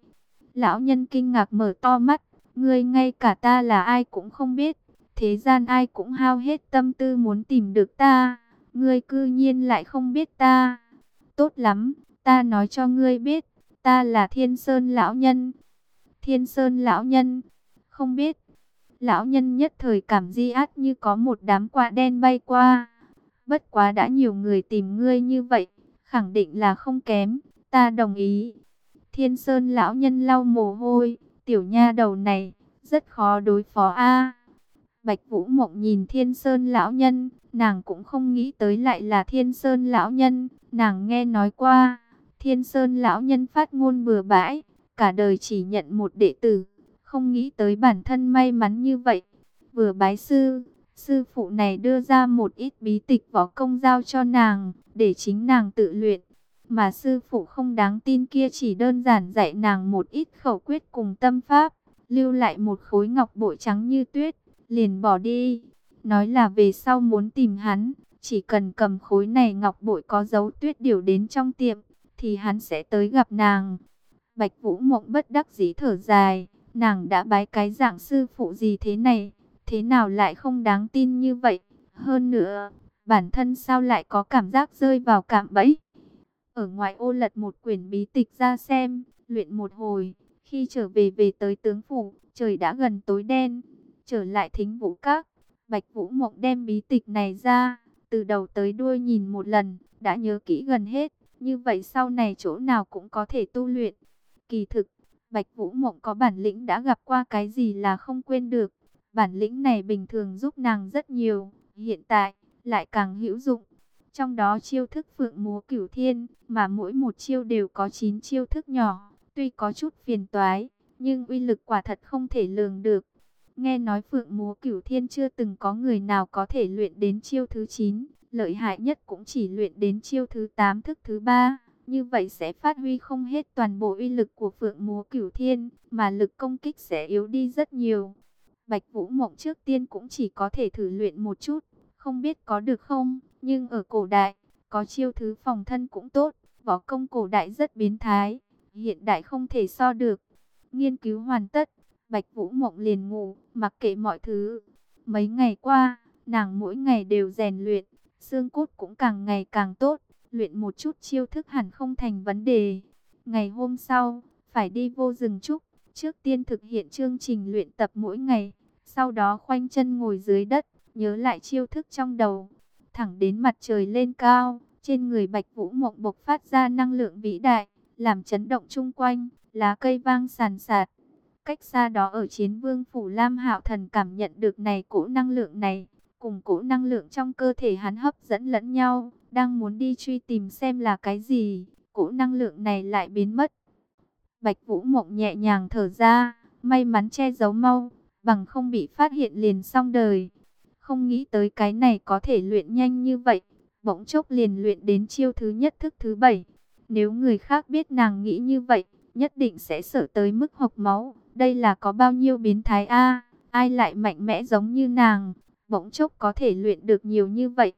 Lão nhân kinh ngạc mở to mắt, ngươi ngay cả ta là ai cũng không biết. Thế gian ai cũng hao hết tâm tư muốn tìm được ta, ngươi cư nhiên lại không biết ta. Tốt lắm, ta nói cho ngươi biết, ta là Thiên Sơn Lão Nhân. Thiên Sơn Lão Nhân, không biết. Lão Nhân nhất thời cảm di át như có một đám quạ đen bay qua. Bất quá đã nhiều người tìm ngươi như vậy, khẳng định là không kém, ta đồng ý. Thiên Sơn Lão Nhân lau mồ hôi, tiểu nha đầu này, rất khó đối phó a. Bạch Vũ Mộng nhìn Thiên Sơn lão nhân, nàng cũng không nghĩ tới lại là Thiên Sơn lão nhân, nàng nghe nói qua, Thiên Sơn lão nhân phát ngôn bừa bãi, cả đời chỉ nhận một đệ tử, không nghĩ tới bản thân may mắn như vậy. Vừa bái sư, sư phụ này đưa ra một ít bí tịch võ công giao cho nàng, để chính nàng tự luyện. Mà sư phụ không đáng tin kia chỉ đơn giản dạy nàng một ít khẩu quyết cùng tâm pháp, lưu lại một khối ngọc bội trắng như tuyết, liền bỏ đi. Nói là về sau muốn tìm hắn, chỉ cần cầm khối này ngọc bội có dấu tuyết điều đến trong tiệm, thì hắn sẽ tới gặp nàng. Bạch Vũ Mộng bất đắc dĩ thở dài, nàng đã bái cái dạng sư phụ gì thế này, thế nào lại không đáng tin như vậy. Hơn nữa, bản thân sao lại có cảm giác rơi vào cạm bẫy. Ở ngoài ô lật một quyển bí tịch ra xem, luyện một hồi, khi trở về về tới tướng phủ, trời đã gần tối đen, trở lại thính vũ các. Bạch Vũ Mộng đem bí tịch này ra, từ đầu tới đuôi nhìn một lần, đã nhớ kỹ gần hết. Như vậy sau này chỗ nào cũng có thể tu luyện. Kỳ thực, Bạch Vũ Mộng có bản lĩnh đã gặp qua cái gì là không quên được. Bản lĩnh này bình thường giúp nàng rất nhiều, hiện tại lại càng hữu dụng. Trong đó chiêu thức phượng múa cửu thiên, mà mỗi một chiêu đều có 9 chiêu thức nhỏ, tuy có chút phiền toái, nhưng uy lực quả thật không thể lường được. Nghe nói Phượng Múa Cửu Thiên chưa từng có người nào có thể luyện đến chiêu thứ 9, lợi hại nhất cũng chỉ luyện đến chiêu thứ 8 thức thứ 3. Như vậy sẽ phát huy không hết toàn bộ uy lực của Phượng Múa Cửu Thiên, mà lực công kích sẽ yếu đi rất nhiều. Bạch Vũ Mộng trước tiên cũng chỉ có thể thử luyện một chút, không biết có được không, nhưng ở cổ đại, có chiêu thứ phòng thân cũng tốt, võ công cổ đại rất biến thái, hiện đại không thể so được. Nghiên cứu hoàn tất, Bạch Vũ Mộng liền ngủ, mặc kệ mọi thứ. Mấy ngày qua, nàng mỗi ngày đều rèn luyện, xương cốt cũng càng ngày càng tốt, luyện một chút chiêu thức hẳn không thành vấn đề. Ngày hôm sau, phải đi vô rừng trúc, trước tiên thực hiện chương trình luyện tập mỗi ngày, sau đó khoanh chân ngồi dưới đất, nhớ lại chiêu thức trong đầu, thẳng đến mặt trời lên cao, trên người Bạch Vũ Mộng bộc phát ra năng lượng vĩ đại, làm chấn động chung quanh, lá cây vang sàn sạt. Cách xa đó ở chiến vương phủ Lam Hạo Thần cảm nhận được này cỗ năng lượng này, cùng cỗ năng lượng trong cơ thể hắn hấp dẫn lẫn nhau, đang muốn đi truy tìm xem là cái gì, cỗ năng lượng này lại biến mất. Bạch Vũ Mộng nhẹ nhàng thở ra, may mắn che giấu mau, bằng không bị phát hiện liền xong đời. Không nghĩ tới cái này có thể luyện nhanh như vậy. Bỗng chốc liền luyện đến chiêu thứ nhất thức thứ bảy. Nếu người khác biết nàng nghĩ như vậy, nhất định sẽ sợ tới mức hộc máu. Đây là có bao nhiêu biến thái a ai lại mạnh mẽ giống như nàng, bỗng chốc có thể luyện được nhiều như vậy.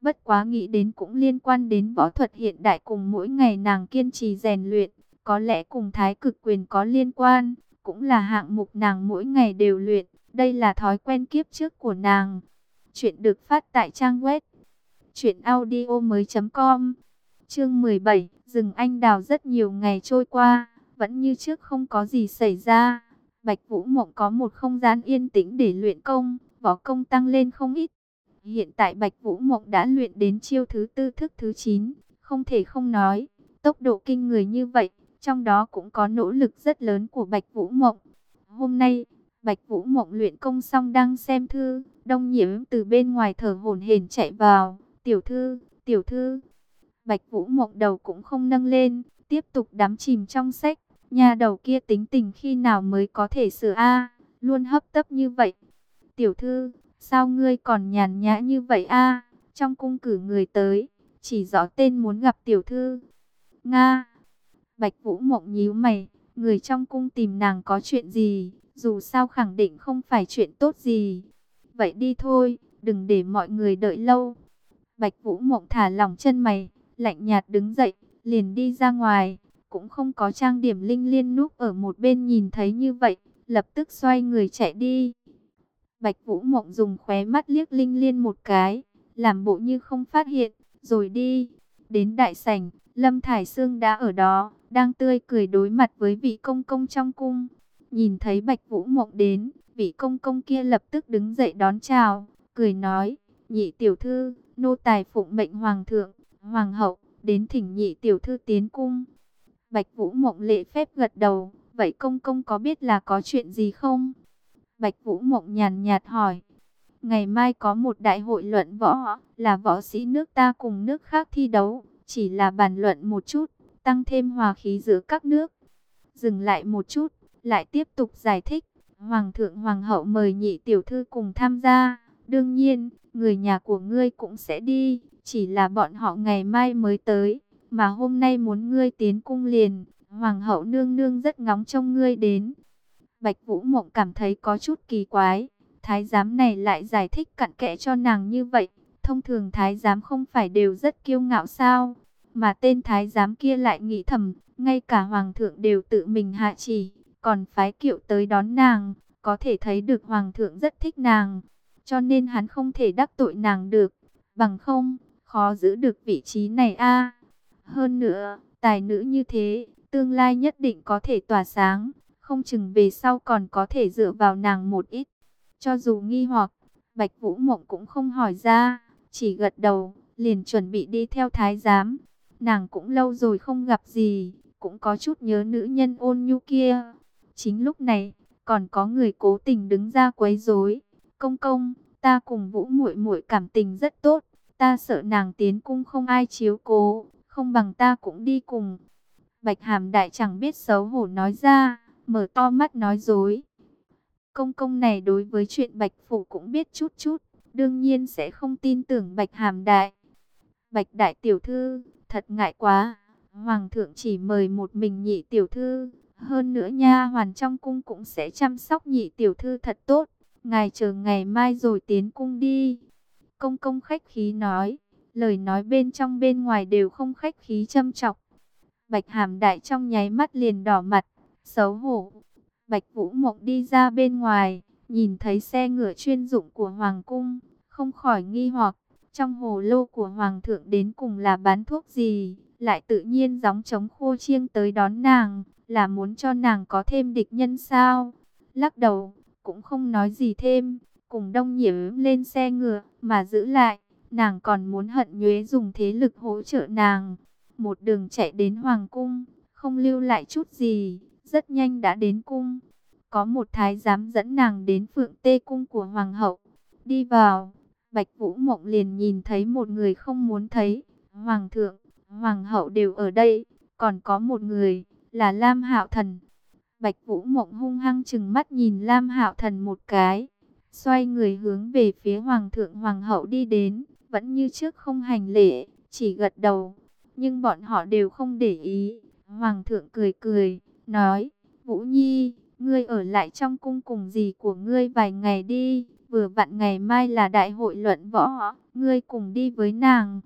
Bất quá nghĩ đến cũng liên quan đến võ thuật hiện đại cùng mỗi ngày nàng kiên trì rèn luyện, có lẽ cùng thái cực quyền có liên quan, cũng là hạng mục nàng mỗi ngày đều luyện, đây là thói quen kiếp trước của nàng. Chuyện được phát tại trang web truyệnaudiomoi.com. Chương 17, rừng anh đào rất nhiều ngày trôi qua, vẫn như trước không có gì xảy ra. Bạch Vũ Mộng có một không gian yên tĩnh để luyện công, võ công tăng lên không ít. Hiện tại Bạch Vũ Mộng đã luyện đến chiêu thứ tư thức thứ 9, không thể không nói, tốc độ kinh người như vậy, trong đó cũng có nỗ lực rất lớn của Bạch Vũ Mộng. Hôm nay, Bạch Vũ Mộng luyện công xong đang xem thư, Đông Nhiễm từ bên ngoài thở hổn hển chạy vào, "Tiểu thư, tiểu thư." Bạch Vũ Mộng đầu cũng không nâng lên, tiếp tục đắm chìm trong sách. Nhà đầu kia tính tình khi nào mới có thể sửa a luôn hấp tấp như vậy. Tiểu thư, sao ngươi còn nhàn nhã như vậy a Trong cung cử người tới, chỉ rõ tên muốn gặp tiểu thư. Nga. Bạch Vũ Mộng nhíu mày, người trong cung tìm nàng có chuyện gì, dù sao khẳng định không phải chuyện tốt gì. Vậy đi thôi, đừng để mọi người đợi lâu. Bạch Vũ Mộng thả lỏng chân mày, lạnh nhạt đứng dậy, liền đi ra ngoài cũng không có trang điểm linh liên núp ở một bên nhìn thấy như vậy, lập tức xoay người chạy đi. Bạch Vũ Mộng dùng khóe mắt liếc linh liên một cái, làm bộ như không phát hiện, rồi đi. Đến đại sảnh, Lâm Thải Sương đã ở đó, đang tươi cười đối mặt với vị công công trong cung. Nhìn thấy Bạch Vũ Mộng đến, vị công công kia lập tức đứng dậy đón chào, cười nói, nhị tiểu thư, nô tài phụng mệnh hoàng thượng, hoàng hậu, đến thỉnh nhị tiểu thư tiến cung. Bạch Vũ Mộng lễ phép gật đầu, vậy công công có biết là có chuyện gì không? Bạch Vũ Mộng nhàn nhạt hỏi. Ngày mai có một đại hội luận võ, là võ sĩ nước ta cùng nước khác thi đấu, chỉ là bàn luận một chút, tăng thêm hòa khí giữa các nước. Dừng lại một chút, lại tiếp tục giải thích. Hoàng thượng hoàng hậu mời nhị tiểu thư cùng tham gia. Đương nhiên, người nhà của ngươi cũng sẽ đi, chỉ là bọn họ ngày mai mới tới mà hôm nay muốn ngươi tiến cung liền, hoàng hậu nương nương rất ngóng trông ngươi đến. Bạch Vũ Mộng cảm thấy có chút kỳ quái, thái giám này lại giải thích cặn kẽ cho nàng như vậy, thông thường thái giám không phải đều rất kiêu ngạo sao, mà tên thái giám kia lại nghĩ thầm, ngay cả hoàng thượng đều tự mình hạ chỉ, còn phái kiệu tới đón nàng, có thể thấy được hoàng thượng rất thích nàng, cho nên hắn không thể đắc tội nàng được, bằng không, khó giữ được vị trí này a. Hơn nữa, tài nữ như thế, tương lai nhất định có thể tỏa sáng, không chừng về sau còn có thể dựa vào nàng một ít. Cho dù nghi hoặc, Bạch Vũ Mộng cũng không hỏi ra, chỉ gật đầu, liền chuẩn bị đi theo thái giám. Nàng cũng lâu rồi không gặp gì, cũng có chút nhớ nữ nhân ôn nhu kia. Chính lúc này, còn có người cố tình đứng ra quấy rối. Công công, ta cùng Vũ Muội Muội cảm tình rất tốt, ta sợ nàng tiến cung không ai chiếu cố, không bằng ta cũng đi cùng. Bạch Hàm Đại chẳng biết xấu hổ nói ra, mở to mắt nói dối. Công công này đối với chuyện Bạch Phủ cũng biết chút chút, đương nhiên sẽ không tin tưởng Bạch Hàm Đại. Bạch Đại Tiểu Thư, thật ngại quá, Hoàng thượng chỉ mời một mình nhị Tiểu Thư, hơn nữa nha hoàn trong cung cũng sẽ chăm sóc nhị Tiểu Thư thật tốt, ngài chờ ngày mai rồi tiến cung đi. Công công khách khí nói lời nói bên trong bên ngoài đều không khách khí châm chọc. Bạch Hàm Đại trong nháy mắt liền đỏ mặt, xấu hổ. Bạch Vũ Mộng đi ra bên ngoài, nhìn thấy xe ngựa chuyên dụng của Hoàng Cung, không khỏi nghi hoặc, trong hồ lô của Hoàng thượng đến cùng là bán thuốc gì, lại tự nhiên gióng trống khô chiêng tới đón nàng, là muốn cho nàng có thêm địch nhân sao? Lắc đầu, cũng không nói gì thêm, cùng đông nhiễm lên xe ngựa, mà giữ lại. Nàng còn muốn hận nhuế dùng thế lực hỗ trợ nàng. Một đường chạy đến Hoàng Cung, không lưu lại chút gì, rất nhanh đã đến cung. Có một thái giám dẫn nàng đến phượng tê cung của Hoàng hậu. Đi vào, Bạch Vũ Mộng liền nhìn thấy một người không muốn thấy. Hoàng thượng, Hoàng hậu đều ở đây, còn có một người, là Lam Hạo Thần. Bạch Vũ Mộng hung hăng chừng mắt nhìn Lam Hạo Thần một cái. xoay người hướng về phía hoàng thượng hoàng hậu đi đến, vẫn như trước không hành lễ, chỉ gật đầu, nhưng bọn họ đều không để ý. Hoàng thượng cười cười, nói, Vũ Nhi, ngươi ở lại trong cung cùng gì của ngươi vài ngày đi, vừa vặn ngày mai là đại hội luận võ, ngươi cùng đi với nàng.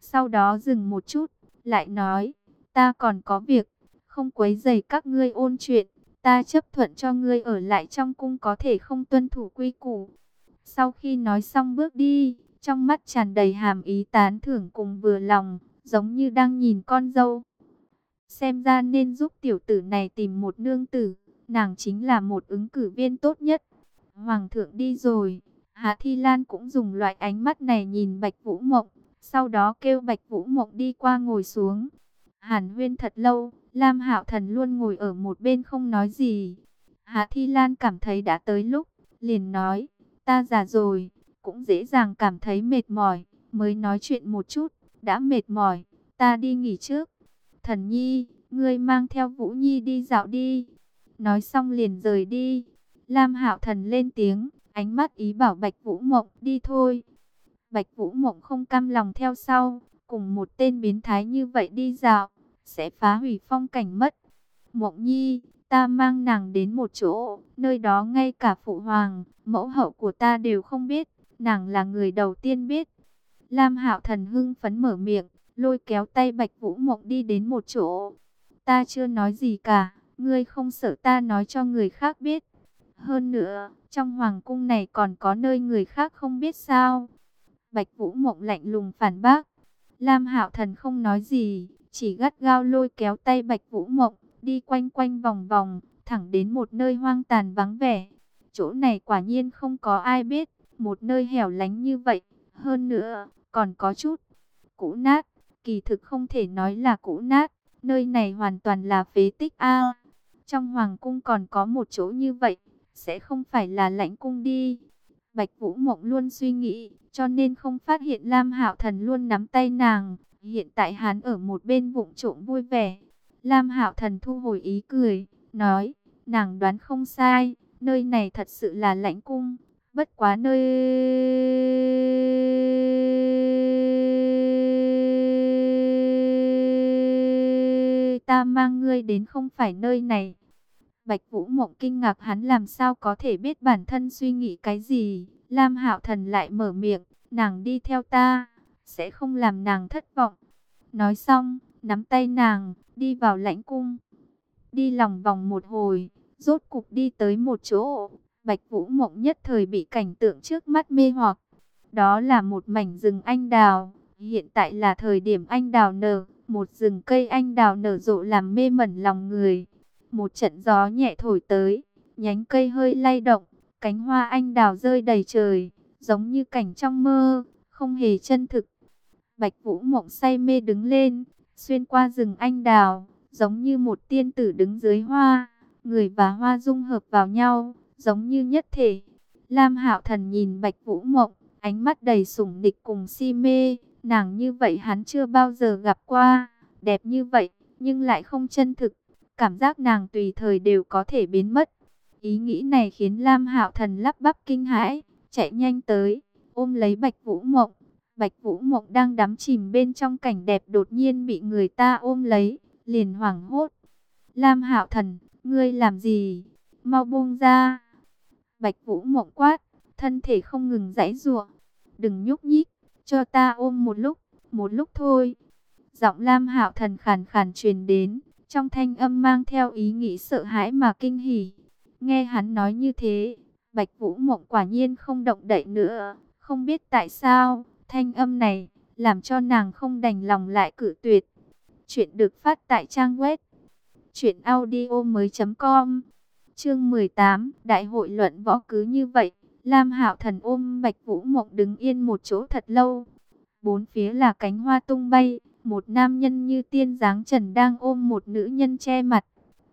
Sau đó dừng một chút, lại nói, ta còn có việc, không quấy rầy các ngươi ôn chuyện, ta chấp thuận cho ngươi ở lại trong cung có thể không tuân thủ quy củ. Sau khi nói xong bước đi, trong mắt tràn đầy hàm ý tán thưởng cùng vừa lòng, giống như đang nhìn con dâu. Xem ra nên giúp tiểu tử này tìm một nương tử, nàng chính là một ứng cử viên tốt nhất. Hoàng thượng đi rồi, Hạ Thi Lan cũng dùng loại ánh mắt này nhìn Bạch Vũ Mộng, sau đó kêu Bạch Vũ Mộng đi qua ngồi xuống. Hàn huyên thật lâu, Lam Hạo Thần luôn ngồi ở một bên không nói gì. Hạ Thi Lan cảm thấy đã tới lúc, liền nói, ta già rồi, cũng dễ dàng cảm thấy mệt mỏi, mới nói chuyện một chút, đã mệt mỏi, ta đi nghỉ trước. Thần Nhi, ngươi mang theo Vũ Nhi đi dạo đi. Nói xong liền rời đi. Lam Hạo Thần lên tiếng, ánh mắt ý bảo Bạch Vũ Mộng đi thôi. Bạch Vũ Mộng không cam lòng theo sau, cùng một tên biến thái như vậy đi dạo, sẽ phá hủy phong cảnh mất. Mộng Nhi, ta mang nàng đến một chỗ, nơi đó ngay cả phụ hoàng, mẫu hậu của ta đều không biết, nàng là người đầu tiên biết. Lam Hạo Thần hưng phấn mở miệng, lôi kéo tay Bạch Vũ Mộng đi đến một chỗ. Ta chưa nói gì cả, ngươi không sợ ta nói cho người khác biết. Hơn nữa, trong hoàng cung này còn có nơi người khác không biết sao. Bạch Vũ Mộng lạnh lùng phản bác. Lam Hạo Thần không nói gì, chỉ gắt gao lôi kéo tay Bạch Vũ Mộng, đi quanh quanh vòng vòng, thẳng đến một nơi hoang tàn vắng vẻ. Chỗ này quả nhiên không có ai biết, một nơi hẻo lánh như vậy, hơn nữa, còn có chút cũ nát, kỳ thực không thể nói là cũ nát, nơi này hoàn toàn là phế tích a. trong hoàng cung còn có một chỗ như vậy, sẽ không phải là lãnh cung đi. Bạch Vũ Mộng luôn suy nghĩ, cho nên không phát hiện Lam Hạo Thần luôn nắm tay nàng. Hiện tại hắn ở một bên vụng trộm vui vẻ. Lam Hạo Thần thu hồi ý cười, nói, nàng đoán không sai, nơi này thật sự là lãnh cung, bất quá nơi ta mang ngươi đến không phải nơi này. Bạch Vũ Mộng kinh ngạc hắn làm sao có thể biết bản thân suy nghĩ cái gì. Lam Hạo Thần lại mở miệng, nàng đi theo ta, sẽ không làm nàng thất vọng. Nói xong, nắm tay nàng, đi vào lãnh cung. Đi lòng vòng một hồi, rốt cục đi tới một chỗ. Bạch Vũ Mộng nhất thời bị cảnh tượng trước mắt mê hoặc. Đó là một mảnh rừng anh đào. Hiện tại là thời điểm anh đào nở. Một rừng cây anh đào nở rộ làm mê mẩn lòng người. Một trận gió nhẹ thổi tới. Nhánh cây hơi lay động. Cánh hoa anh đào rơi đầy trời. Giống như cảnh trong mơ. Không hề chân thực. Bạch Vũ Mộng say mê đứng lên. Xuyên qua rừng anh đào. Giống như một tiên tử đứng dưới hoa. Người và hoa dung hợp vào nhau. Giống như nhất thể. Lam Hạo Thần nhìn Bạch Vũ Mộng. Ánh mắt đầy sủng địch cùng si mê. Nàng như vậy hắn chưa bao giờ gặp qua, đẹp như vậy, nhưng lại không chân thực. Cảm giác nàng tùy thời đều có thể biến mất. Ý nghĩ này khiến Lam Hạo Thần lắp bắp kinh hãi, chạy nhanh tới, ôm lấy Bạch Vũ Mộng. Bạch Vũ Mộng đang đắm chìm bên trong cảnh đẹp đột nhiên bị người ta ôm lấy, liền hoảng hốt. Lam Hạo Thần, ngươi làm gì? Mau buông ra. Bạch Vũ Mộng quát, thân thể không ngừng giãy giụa. Đừng nhúc nhích. Cho ta ôm một lúc, một lúc thôi. Giọng Lam Hạo Thần khàn khàn truyền đến, trong thanh âm mang theo ý nghĩ sợ hãi mà kinh hỉ. Nghe hắn nói như thế, Bạch Vũ Mộng quả nhiên không động đậy nữa, không biết tại sao, thanh âm này làm cho nàng không đành lòng lại cử tuyệt. Chuyện được phát tại trang web truyệnaudiomoi.com. Chương 18, Đại hội luận võ cứ như vậy. Lam Hạo Thần ôm Bạch Vũ Mộng đứng yên một chỗ thật lâu. Bốn phía là cánh hoa tung bay, một nam nhân như tiên dáng trần đang ôm một nữ nhân che mặt.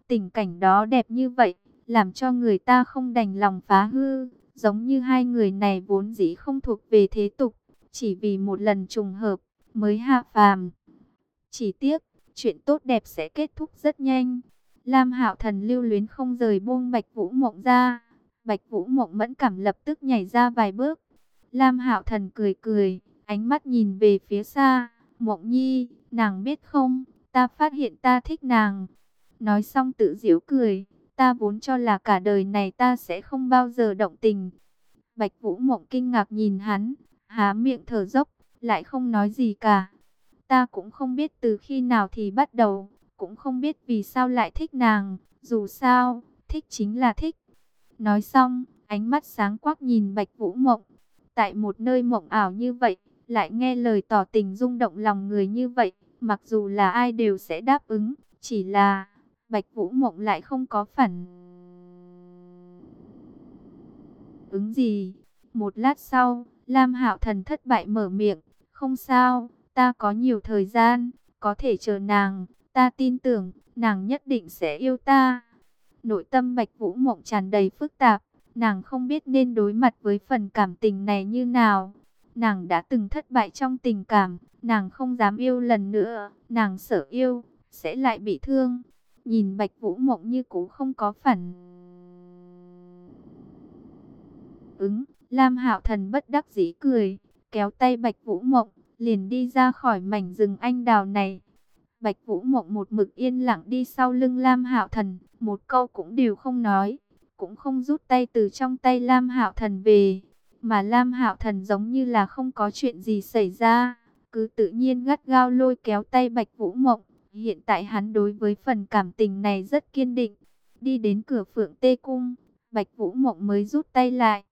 Tình cảnh đó đẹp như vậy, làm cho người ta không đành lòng phá hư, giống như hai người này vốn dĩ không thuộc về thế tục, chỉ vì một lần trùng hợp mới hạ phàm. Chỉ tiếc, chuyện tốt đẹp sẽ kết thúc rất nhanh. Lam Hạo Thần lưu luyến không rời buông Bạch Vũ Mộng ra Bạch Vũ Mộng mẫn cảm lập tức nhảy ra vài bước. Lam Hạo Thần cười cười, ánh mắt nhìn về phía xa. Mộng Nhi, nàng biết không, ta phát hiện ta thích nàng. Nói xong tự giễu cười, ta vốn cho là cả đời này ta sẽ không bao giờ động tình. Bạch Vũ Mộng kinh ngạc nhìn hắn, há miệng thở dốc, lại không nói gì cả. Ta cũng không biết từ khi nào thì bắt đầu, cũng không biết vì sao lại thích nàng, dù sao, thích chính là thích. Nói xong, ánh mắt sáng quắc nhìn Bạch Vũ Mộng, tại một nơi mộng ảo như vậy, lại nghe lời tỏ tình rung động lòng người như vậy, mặc dù là ai đều sẽ đáp ứng, chỉ là Bạch Vũ Mộng lại không có phản ứng gì. Một lát sau, Lam Hạo Thần thất bại mở miệng, "Không sao, ta có nhiều thời gian, có thể chờ nàng, ta tin tưởng nàng nhất định sẽ yêu ta." Nội tâm Bạch Vũ Mộng tràn đầy phức tạp, nàng không biết nên đối mặt với phần cảm tình này như nào. Nàng đã từng thất bại trong tình cảm, nàng không dám yêu lần nữa, nàng sợ yêu, sẽ lại bị thương. Nhìn Bạch Vũ Mộng như cũ không có phản ứng, Lam Hạo Thần bất đắc dĩ cười, kéo tay Bạch Vũ Mộng, liền đi ra khỏi mảnh rừng anh đào này. Bạch Vũ Mộng một mực yên lặng đi sau lưng Lam Hạo Thần, một câu cũng đều không nói, cũng không rút tay từ trong tay Lam Hạo Thần về, mà Lam Hạo Thần giống như là không có chuyện gì xảy ra, cứ tự nhiên gắt gao lôi kéo tay Bạch Vũ Mộng. Hiện tại hắn đối với phần cảm tình này rất kiên định. Đi đến cửa Phượng Tê cung, Bạch Vũ Mộng mới rút tay lại.